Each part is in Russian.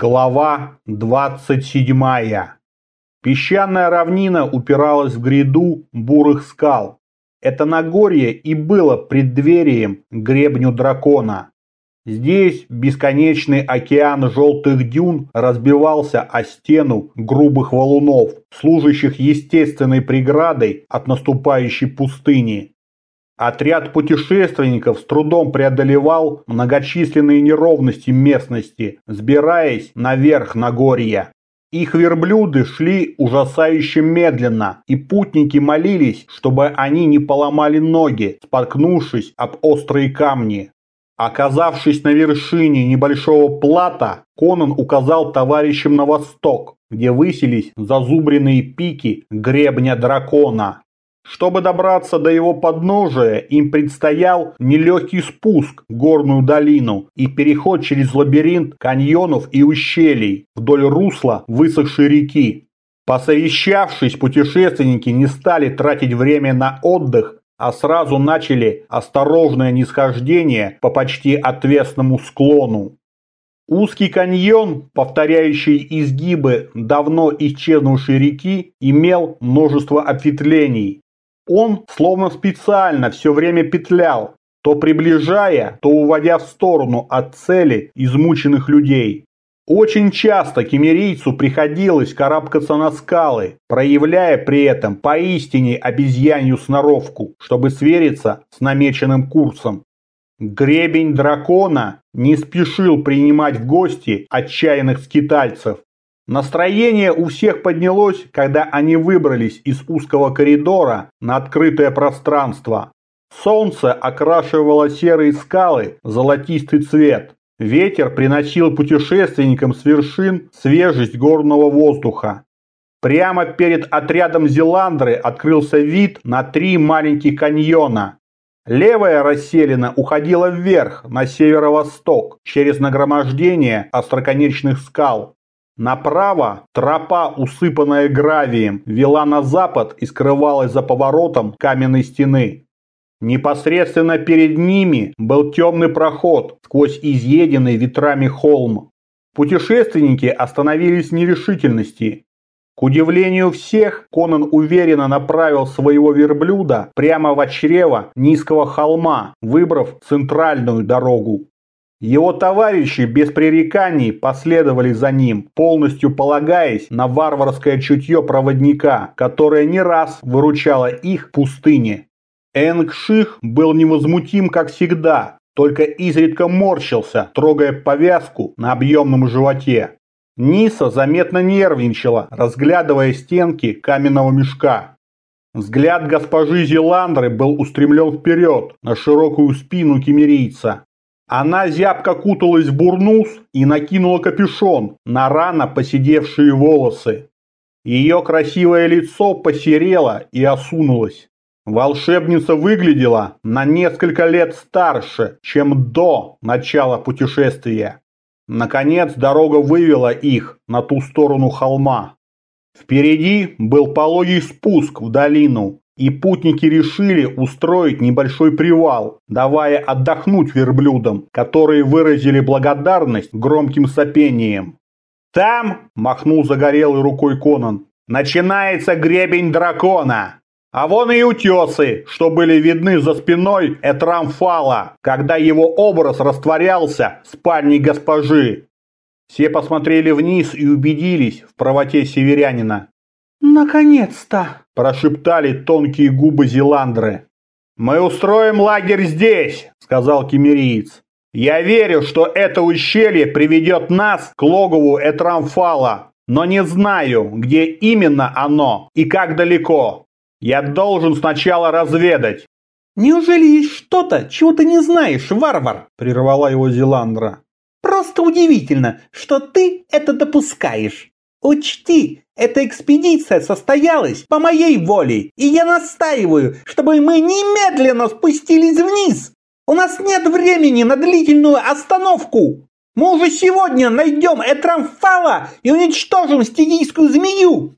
Глава 27. Песчаная равнина упиралась в гряду бурых скал. Это Нагорье и было преддверием гребню дракона. Здесь бесконечный океан желтых дюн разбивался о стену грубых валунов, служащих естественной преградой от наступающей пустыни. Отряд путешественников с трудом преодолевал многочисленные неровности местности, сбираясь наверх Нагорья. Их верблюды шли ужасающе медленно, и путники молились, чтобы они не поломали ноги, споткнувшись об острые камни. Оказавшись на вершине небольшого плата, Конан указал товарищам на восток, где высились зазубренные пики гребня дракона. Чтобы добраться до его подножия, им предстоял нелегкий спуск в горную долину и переход через лабиринт каньонов и ущелий вдоль русла высохшей реки. Посовещавшись, путешественники не стали тратить время на отдых, а сразу начали осторожное нисхождение по почти отвесному склону. Узкий каньон, повторяющий изгибы давно исчезнувшей реки, имел множество ответвлений, он словно специально все время петлял, то приближая, то уводя в сторону от цели измученных людей. Очень часто кемерийцу приходилось карабкаться на скалы, проявляя при этом поистине обезьянью сноровку, чтобы свериться с намеченным курсом. Гребень дракона не спешил принимать в гости отчаянных скитальцев, Настроение у всех поднялось, когда они выбрались из узкого коридора на открытое пространство. Солнце окрашивало серые скалы золотистый цвет. Ветер приносил путешественникам с вершин свежесть горного воздуха. Прямо перед отрядом Зеландры открылся вид на три маленьких каньона. Левая расселена уходила вверх, на северо-восток, через нагромождение остроконечных скал. Направо тропа, усыпанная гравием, вела на запад и скрывалась за поворотом каменной стены. Непосредственно перед ними был темный проход сквозь изъеденный ветрами холм. Путешественники остановились в нерешительности. К удивлению всех, Конан уверенно направил своего верблюда прямо в чрево низкого холма, выбрав центральную дорогу. Его товарищи без пререканий последовали за ним, полностью полагаясь на варварское чутье проводника, которое не раз выручало их в пустыне. Энгших был невозмутим, как всегда, только изредка морщился, трогая повязку на объемном животе. Ниса заметно нервничала, разглядывая стенки каменного мешка. Взгляд госпожи Зеландры был устремлен вперед, на широкую спину кемерийца. Она зябко куталась в бурнус и накинула капюшон на рано поседевшие волосы. Ее красивое лицо посерело и осунулось. Волшебница выглядела на несколько лет старше, чем до начала путешествия. Наконец дорога вывела их на ту сторону холма. Впереди был пологий спуск в долину, и путники решили устроить небольшой привал, давая отдохнуть верблюдам, которые выразили благодарность громким сопением. «Там», – махнул загорелой рукой Конан, – «начинается гребень дракона». А вон и утесы, что были видны за спиной Этрамфала, когда его образ растворялся в спальне госпожи. Все посмотрели вниз и убедились в правоте северянина. «Наконец-то!» – прошептали тонкие губы Зеландры. «Мы устроим лагерь здесь!» – сказал кемериец. «Я верю, что это ущелье приведет нас к логову Этрамфала, но не знаю, где именно оно и как далеко. Я должен сначала разведать». «Неужели есть что-то, чего ты не знаешь, варвар?» – прервала его Зеландра. «Просто удивительно, что ты это допускаешь. Учти, эта экспедиция состоялась по моей воле, и я настаиваю, чтобы мы немедленно спустились вниз. У нас нет времени на длительную остановку. Мы уже сегодня найдем Этрамфала и уничтожим стигийскую змею.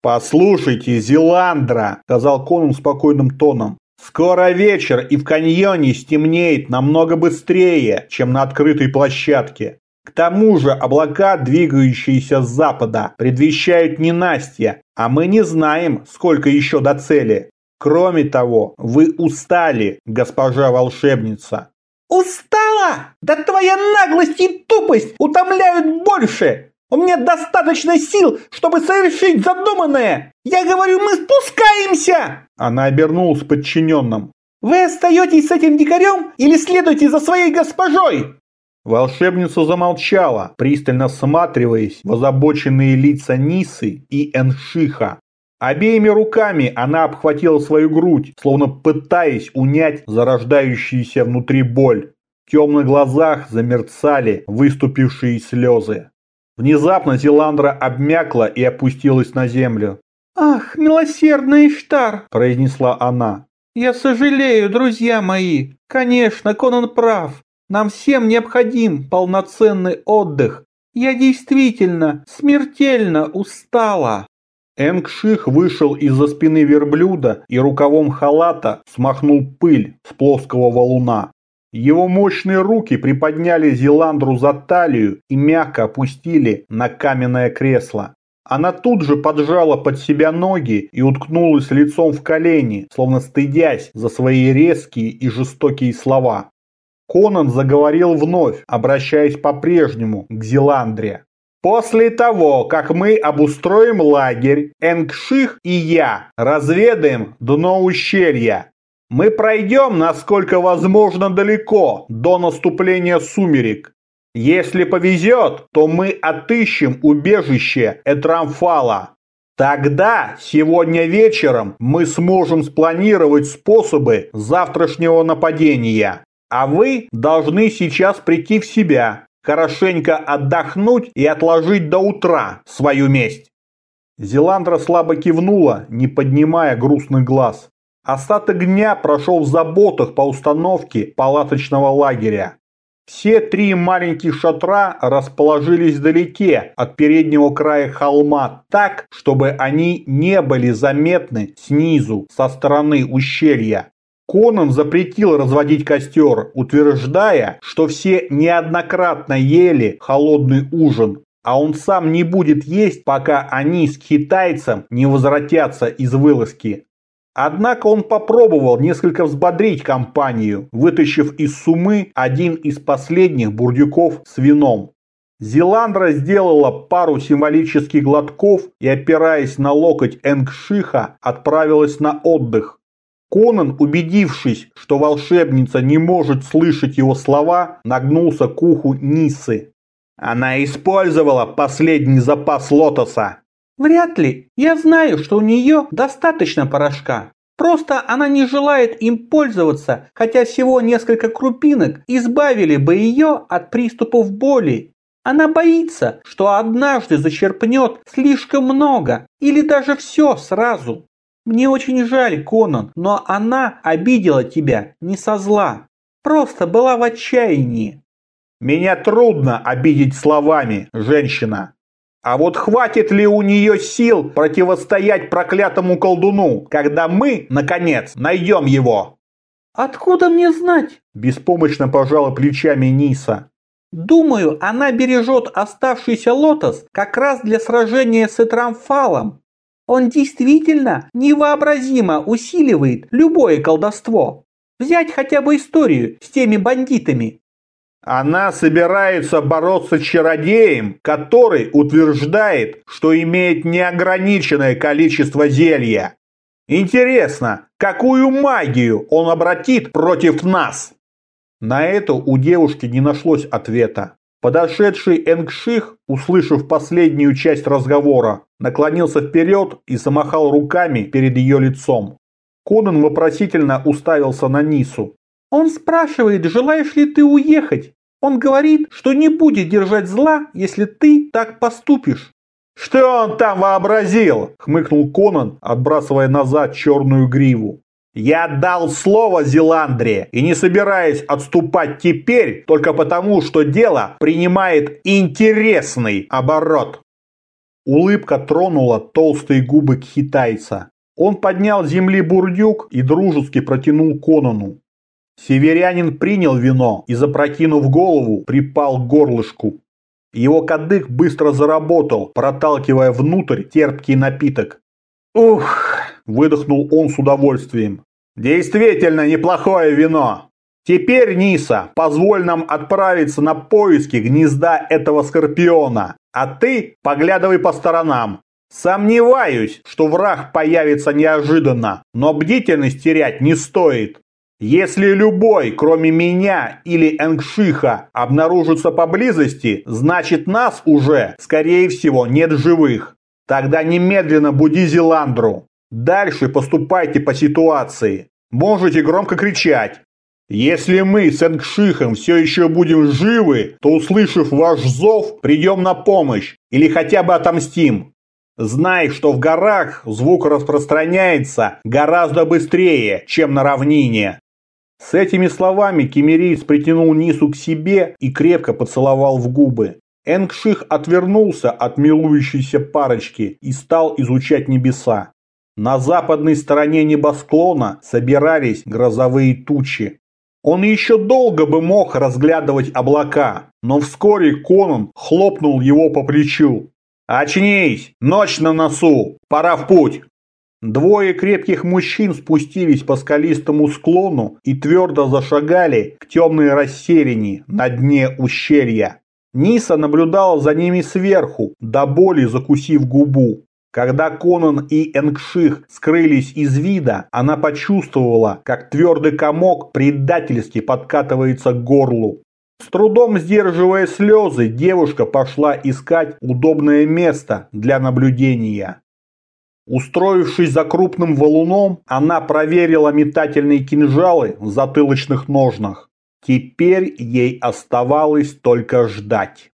«Послушайте, Зеландра», — сказал Конун спокойным тоном, «скоро вечер, и в каньоне стемнеет намного быстрее, чем на открытой площадке. К тому же облака, двигающиеся с запада, предвещают ненастье, а мы не знаем, сколько еще до цели. Кроме того, вы устали, госпожа волшебница. Устала? Да твоя наглость и тупость утомляют больше. У меня достаточно сил, чтобы совершить задуманное. Я говорю, мы спускаемся. Она обернулась подчиненным. Вы остаетесь с этим дикарем или следуете за своей госпожой? Волшебница замолчала, пристально всматриваясь в озабоченные лица Нисы и Эншиха. Обеими руками она обхватила свою грудь, словно пытаясь унять зарождающуюся внутри боль. В темных глазах замерцали выступившие слезы. Внезапно Зеландра обмякла и опустилась на землю. «Ах, милосердный Иштар!» – произнесла она. «Я сожалею, друзья мои. Конечно, Конан прав. Нам всем необходим полноценный отдых. Я действительно смертельно устала. Энгших вышел из-за спины верблюда и рукавом халата смахнул пыль с плоского валуна. Его мощные руки приподняли Зеландру за талию и мягко опустили на каменное кресло. Она тут же поджала под себя ноги и уткнулась лицом в колени, словно стыдясь за свои резкие и жестокие слова. Конан заговорил вновь, обращаясь по-прежнему к Зеландре. «После того, как мы обустроим лагерь, Энгших и я разведаем дно ущелья. Мы пройдем, насколько возможно, далеко, до наступления сумерек. Если повезет, то мы отыщем убежище Этрамфала. Тогда, сегодня вечером, мы сможем спланировать способы завтрашнего нападения. А вы должны сейчас прийти в себя, хорошенько отдохнуть и отложить до утра свою месть. Зеландра слабо кивнула, не поднимая грустных глаз. Остаток дня прошел в заботах по установке палаточного лагеря. Все три маленьких шатра расположились вдалеке от переднего края холма так, чтобы они не были заметны снизу, со стороны ущелья. Конан запретил разводить костер, утверждая, что все неоднократно ели холодный ужин, а он сам не будет есть, пока они с китайцем не возвратятся из вылазки. Однако он попробовал несколько взбодрить компанию, вытащив из сумы один из последних бурдюков с вином. Зеландра сделала пару символических глотков и, опираясь на локоть Энгшиха, отправилась на отдых. Конан, убедившись, что волшебница не может слышать его слова, нагнулся к уху Нисы. Она использовала последний запас лотоса. Вряд ли. Я знаю, что у нее достаточно порошка. Просто она не желает им пользоваться, хотя всего несколько крупинок избавили бы ее от приступов боли. Она боится, что однажды зачерпнет слишком много или даже все сразу. Мне очень жаль, Конан, но она обидела тебя не со зла. Просто была в отчаянии. Меня трудно обидеть словами, женщина. А вот хватит ли у нее сил противостоять проклятому колдуну, когда мы, наконец, найдем его? Откуда мне знать? Беспомощно пожала плечами Ниса. Думаю, она бережет оставшийся лотос как раз для сражения с Этрамфалом. Он действительно невообразимо усиливает любое колдовство. Взять хотя бы историю с теми бандитами. Она собирается бороться с чародеем, который утверждает, что имеет неограниченное количество зелья. Интересно, какую магию он обратит против нас? На это у девушки не нашлось ответа. Подошедший Энгших, услышав последнюю часть разговора, наклонился вперед и замахал руками перед ее лицом. Конан вопросительно уставился на Нису. «Он спрашивает, желаешь ли ты уехать? Он говорит, что не будет держать зла, если ты так поступишь». «Что он там вообразил?» – хмыкнул Конан, отбрасывая назад черную гриву. Я дал слово Зеландре и не собираюсь отступать теперь только потому, что дело принимает интересный оборот. Улыбка тронула толстые губы китайца. Он поднял с земли бурдюк и дружески протянул Конану. Северянин принял вино и, запрокинув голову, припал к горлышку. Его кадык быстро заработал, проталкивая внутрь терпкий напиток. «Ух!» – выдохнул он с удовольствием. «Действительно неплохое вино! Теперь, Ниса, позволь нам отправиться на поиски гнезда этого скорпиона, а ты поглядывай по сторонам. Сомневаюсь, что враг появится неожиданно, но бдительность терять не стоит. Если любой, кроме меня или Энгшиха, обнаружится поблизости, значит нас уже, скорее всего, нет живых. Тогда немедленно буди Зеландру. Дальше поступайте по ситуации. Можете громко кричать. Если мы с Энгшихом все еще будем живы, то, услышав ваш зов, придем на помощь или хотя бы отомстим. Знай, что в горах звук распространяется гораздо быстрее, чем на равнине. С этими словами кемериец притянул Нису к себе и крепко поцеловал в губы. Энгших отвернулся от милующейся парочки и стал изучать небеса. На западной стороне небосклона собирались грозовые тучи. Он еще долго бы мог разглядывать облака, но вскоре Конан хлопнул его по плечу. «Очнись! Ночь на носу! Пора в путь!» Двое крепких мужчин спустились по скалистому склону и твердо зашагали к темной расселине на дне ущелья. Ниса наблюдала за ними сверху, до боли закусив губу. Когда Конан и Энгших скрылись из вида, она почувствовала, как твердый комок предательски подкатывается к горлу. С трудом сдерживая слезы, девушка пошла искать удобное место для наблюдения. Устроившись за крупным валуном, она проверила метательные кинжалы в затылочных ножнах. Теперь ей оставалось только ждать.